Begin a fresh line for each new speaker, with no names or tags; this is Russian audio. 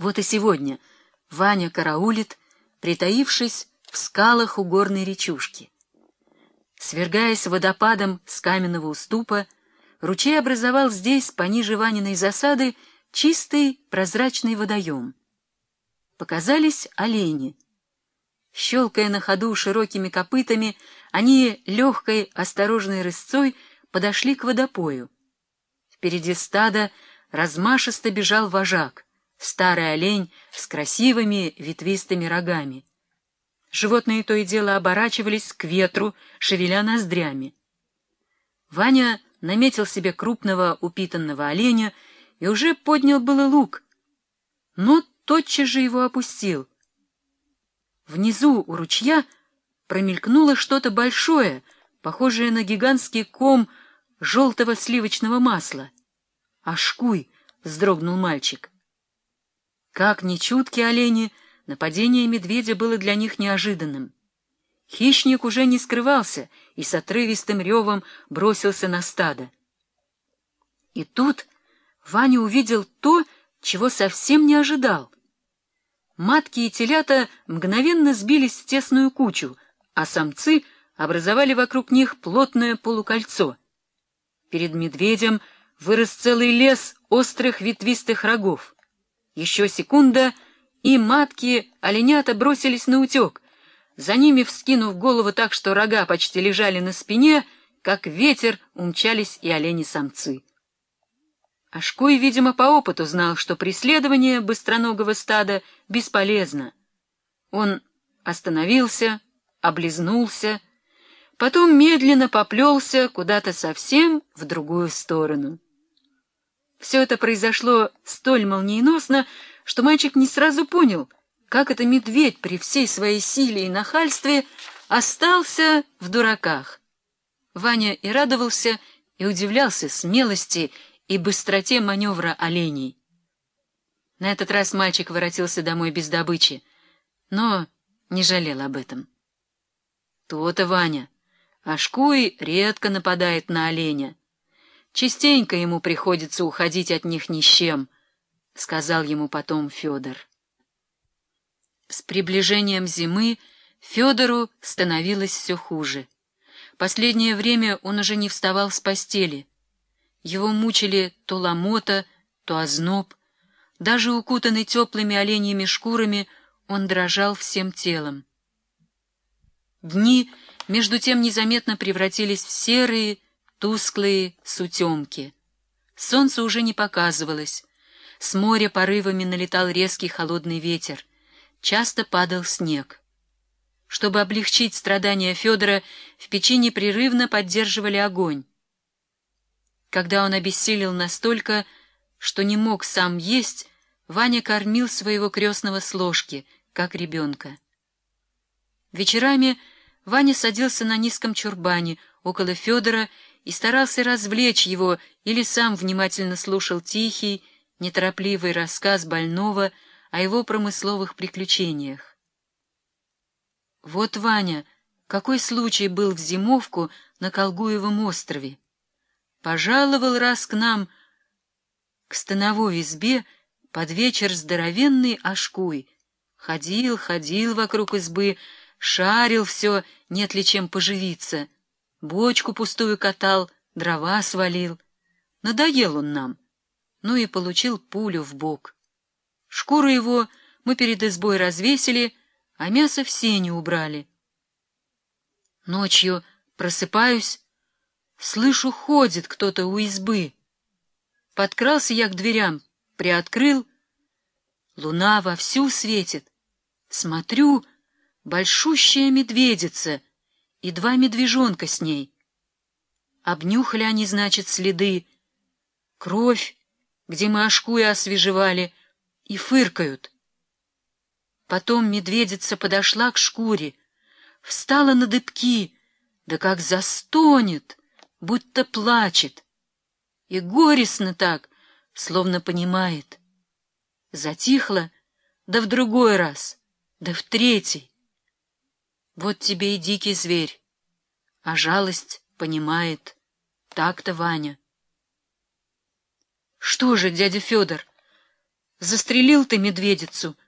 Вот и сегодня Ваня караулит, притаившись в скалах у горной речушки. Свергаясь водопадом с каменного уступа, ручей образовал здесь, пониже Ваниной засады, чистый прозрачный водоем. Показались олени. Щелкая на ходу широкими копытами, они легкой, осторожной рысцой подошли к водопою. Впереди стада размашисто бежал вожак, старый олень с красивыми ветвистыми рогами. Животные то и дело оборачивались к ветру, шевеля ноздрями. Ваня наметил себе крупного упитанного оленя и уже поднял было лук, но тотчас же его опустил. Внизу у ручья промелькнуло что-то большое, похожее на гигантский ком желтого сливочного масла. «Ашкуй!» — вздрогнул мальчик. Как нечуткие олени, нападение медведя было для них неожиданным. Хищник уже не скрывался и с отрывистым ревом бросился на стадо. И тут Ваня увидел то, чего совсем не ожидал. Матки и телята мгновенно сбились в тесную кучу, а самцы образовали вокруг них плотное полукольцо. Перед медведем вырос целый лес острых ветвистых рогов. Еще секунда, и матки оленята бросились на утек. За ними, вскинув голову так, что рога почти лежали на спине, как ветер умчались и олени-самцы. Ашкуй, видимо, по опыту знал, что преследование быстроногого стада бесполезно. Он остановился, облизнулся, потом медленно поплелся куда-то совсем в другую сторону. Все это произошло столь молниеносно, что мальчик не сразу понял, как это медведь при всей своей силе и нахальстве остался в дураках. Ваня и радовался, и удивлялся смелости и быстроте маневра оленей. На этот раз мальчик воротился домой без добычи, но не жалел об этом. То-то, Ваня, Ашкуй редко нападает на оленя. Частенько ему приходится уходить от них ни с чем, — сказал ему потом Федор. С приближением зимы Федору становилось все хуже. Последнее время он уже не вставал с постели. Его мучили то ломота, то озноб. Даже укутанный теплыми оленьими шкурами, он дрожал всем телом. Дни, между тем, незаметно превратились в серые, тусклые сутемки. Солнце уже не показывалось. С моря порывами налетал резкий холодный ветер. Часто падал снег. Чтобы облегчить страдания Федора, в печи непрерывно поддерживали огонь когда он обессилел настолько, что не мог сам есть, Ваня кормил своего крестного с ложки, как ребенка. Вечерами Ваня садился на низком чурбане около Федора и старался развлечь его или сам внимательно слушал тихий, неторопливый рассказ больного о его промысловых приключениях. Вот, Ваня, какой случай был в зимовку на Колгуевом острове. Пожаловал раз к нам, к становой избе, под вечер здоровенный ашкуй. Ходил, ходил вокруг избы, шарил все, нет ли чем поживиться. Бочку пустую катал, дрова свалил. Надоел он нам. Ну и получил пулю в бок. Шкуру его мы перед избой развесили, а мясо в сене убрали. Ночью просыпаюсь, Слышу, ходит кто-то у избы. Подкрался я к дверям, приоткрыл. Луна вовсю светит. Смотрю, большущая медведица и два медвежонка с ней. Обнюхали они, значит, следы. Кровь, где мы ошкуя освежевали, и фыркают. Потом медведица подошла к шкуре, встала на дыбки, да как застонет будто плачет. И горестно так, словно понимает. Затихло, да в другой раз, да в третий. Вот тебе и дикий зверь, а жалость понимает. Так-то, Ваня. Что же, дядя Федор, Застрелил ты медведицу,